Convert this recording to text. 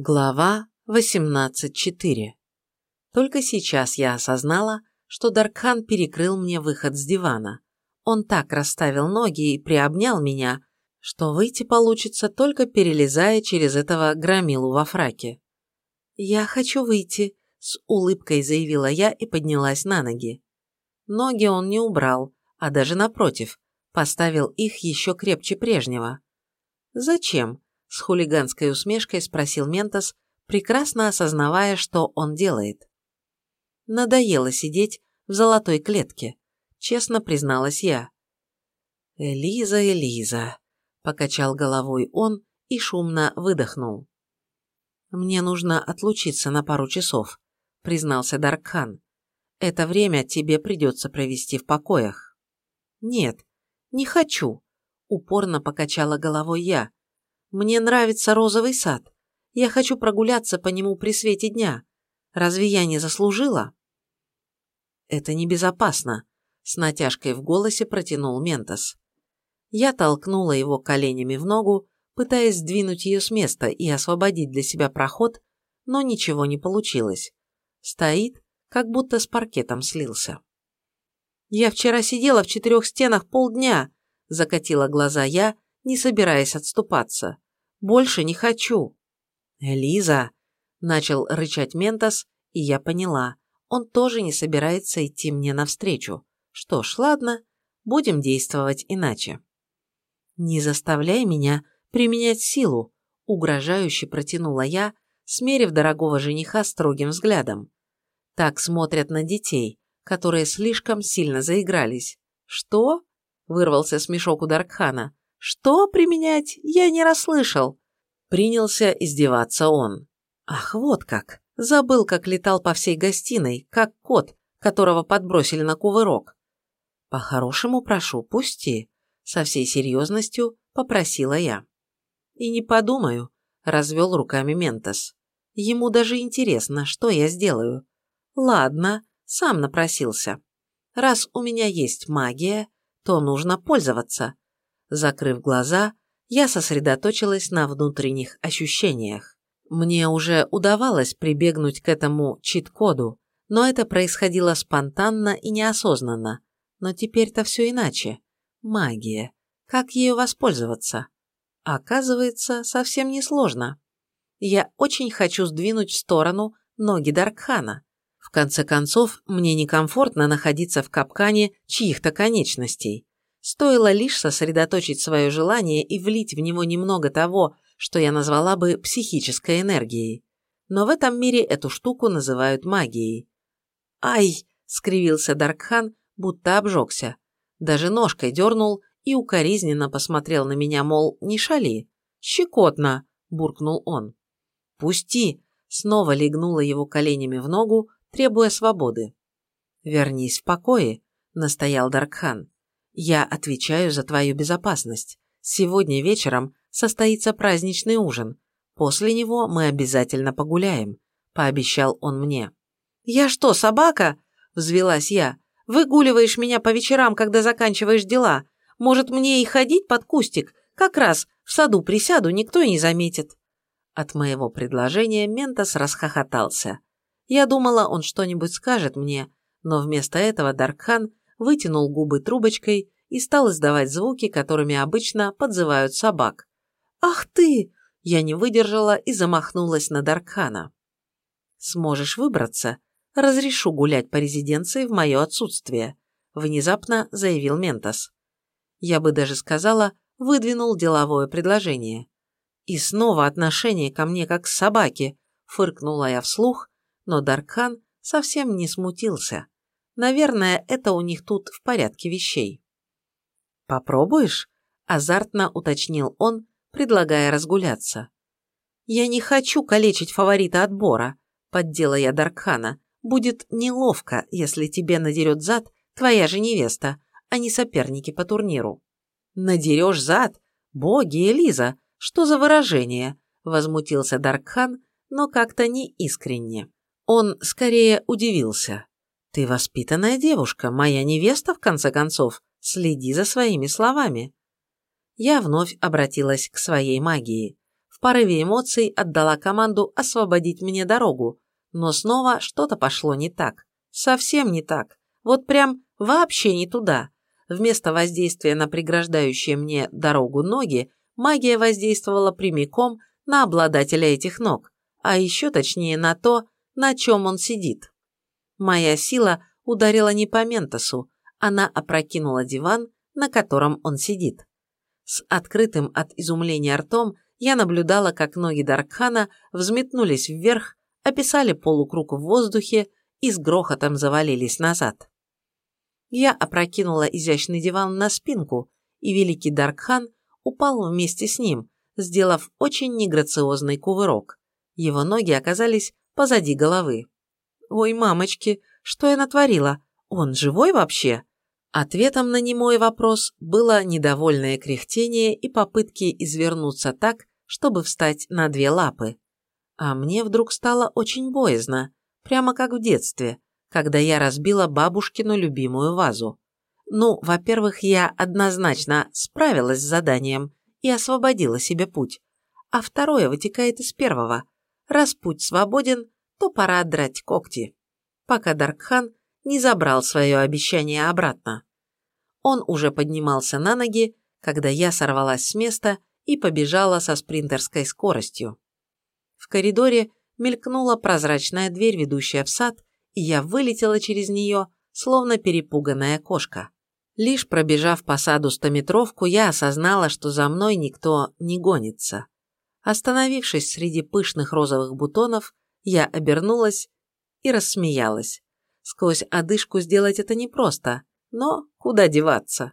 Глава 18.4 Только сейчас я осознала, что Даркхан перекрыл мне выход с дивана. Он так расставил ноги и приобнял меня, что выйти получится только перелезая через этого громилу во фраке. «Я хочу выйти», – с улыбкой заявила я и поднялась на ноги. Ноги он не убрал, а даже напротив, поставил их еще крепче прежнего. «Зачем?» С хулиганской усмешкой спросил Ментос, прекрасно осознавая, что он делает. Надоело сидеть в золотой клетке, честно призналась я. «Элиза, Элиза», – покачал головой он и шумно выдохнул. «Мне нужно отлучиться на пару часов», – признался Даркхан. «Это время тебе придется провести в покоях». «Нет, не хочу», – упорно покачала головой я, мне нравится розовый сад. Я хочу прогуляться по нему при свете дня. Разве я не заслужила? Это небезопасно, с натяжкой в голосе протянул Ментос. Я толкнула его коленями в ногу, пытаясь сдвинуть ее с места и освободить для себя проход, но ничего не получилось. Стоит, как будто с паркетом слился. «Я вчера сидела в четырех стенах полдня», – закатила глаза я, не собираясь отступаться. «Больше не хочу». «Элиза!» – начал рычать Ментос, и я поняла. Он тоже не собирается идти мне навстречу. Что ж, ладно, будем действовать иначе. «Не заставляй меня применять силу», – угрожающе протянула я, смерив дорогого жениха строгим взглядом. Так смотрят на детей, которые слишком сильно заигрались. «Что?» – вырвался смешок у Даркхана. «Что применять? Я не расслышал!» Принялся издеваться он. Ах, вот как! Забыл, как летал по всей гостиной, как кот, которого подбросили на кувырок. «По-хорошему прошу, пусти», — со всей серьезностью попросила я. «И не подумаю», — развел руками Ментос. «Ему даже интересно, что я сделаю. Ладно, сам напросился. Раз у меня есть магия, то нужно пользоваться. Закрыв глаза, я сосредоточилась на внутренних ощущениях. Мне уже удавалось прибегнуть к этому чит-коду, но это происходило спонтанно и неосознанно. Но теперь-то все иначе. Магия. Как ею воспользоваться? Оказывается, совсем несложно. Я очень хочу сдвинуть в сторону ноги Даркхана. В конце концов, мне некомфортно находиться в капкане чьих-то конечностей. Стоило лишь сосредоточить свое желание и влить в него немного того, что я назвала бы психической энергией. Но в этом мире эту штуку называют магией. «Ай!» – скривился Даркхан, будто обжегся. Даже ножкой дернул и укоризненно посмотрел на меня, мол, не шали. «Щекотно!» – буркнул он. «Пусти!» – снова легнула его коленями в ногу, требуя свободы. «Вернись в покое», – настоял Даркхан. Я отвечаю за твою безопасность. Сегодня вечером состоится праздничный ужин. После него мы обязательно погуляем», – пообещал он мне. «Я что, собака?» – взвелась я. «Выгуливаешь меня по вечерам, когда заканчиваешь дела. Может, мне и ходить под кустик? Как раз в саду присяду, никто и не заметит». От моего предложения Ментос расхохотался. Я думала, он что-нибудь скажет мне, но вместо этого Даркхан вытянул губы трубочкой и стал издавать звуки, которыми обычно подзывают собак. «Ах ты!» – я не выдержала и замахнулась на Даркхана. «Сможешь выбраться? Разрешу гулять по резиденции в мое отсутствие», – внезапно заявил Ментос. Я бы даже сказала, выдвинул деловое предложение. «И снова отношение ко мне как к собаке», – фыркнула я вслух, но Даркхан совсем не смутился. Наверное, это у них тут в порядке вещей. «Попробуешь?» – азартно уточнил он, предлагая разгуляться. «Я не хочу калечить фаворита отбора», – поддела я Даркхана. «Будет неловко, если тебе надерет зад твоя же невеста, а не соперники по турниру». «Надерешь зад? Боги, Элиза, что за выражение?» – возмутился Даркхан, но как-то не искренне. Он скорее удивился. «Ты воспитанная девушка, моя невеста, в конце концов. Следи за своими словами». Я вновь обратилась к своей магии. В порыве эмоций отдала команду освободить мне дорогу, но снова что-то пошло не так. Совсем не так. Вот прям вообще не туда. Вместо воздействия на преграждающие мне дорогу ноги, магия воздействовала прямиком на обладателя этих ног, а еще точнее на то, на чем он сидит. Моя сила ударила не по Ментосу, она опрокинула диван, на котором он сидит. С открытым от изумления ртом я наблюдала, как ноги Даркхана взметнулись вверх, описали полукруг в воздухе и с грохотом завалились назад. Я опрокинула изящный диван на спинку, и великий Даркхан упал вместе с ним, сделав очень неграциозный кувырок. Его ноги оказались позади головы. «Ой, мамочки, что я натворила? Он живой вообще?» Ответом на немой вопрос было недовольное кряхтение и попытки извернуться так, чтобы встать на две лапы. А мне вдруг стало очень боязно, прямо как в детстве, когда я разбила бабушкину любимую вазу. Ну, во-первых, я однозначно справилась с заданием и освободила себе путь, а второе вытекает из первого. Раз путь свободен, то пора драть когти, пока Даркхан не забрал свое обещание обратно. Он уже поднимался на ноги, когда я сорвалась с места и побежала со спринтерской скоростью. В коридоре мелькнула прозрачная дверь, ведущая в сад, и я вылетела через нее, словно перепуганная кошка. Лишь пробежав по саду стометровку, я осознала, что за мной никто не гонится. Остановившись среди пышных розовых бутонов, я обернулась и рассмеялась. Сквозь одышку сделать это непросто, но куда деваться?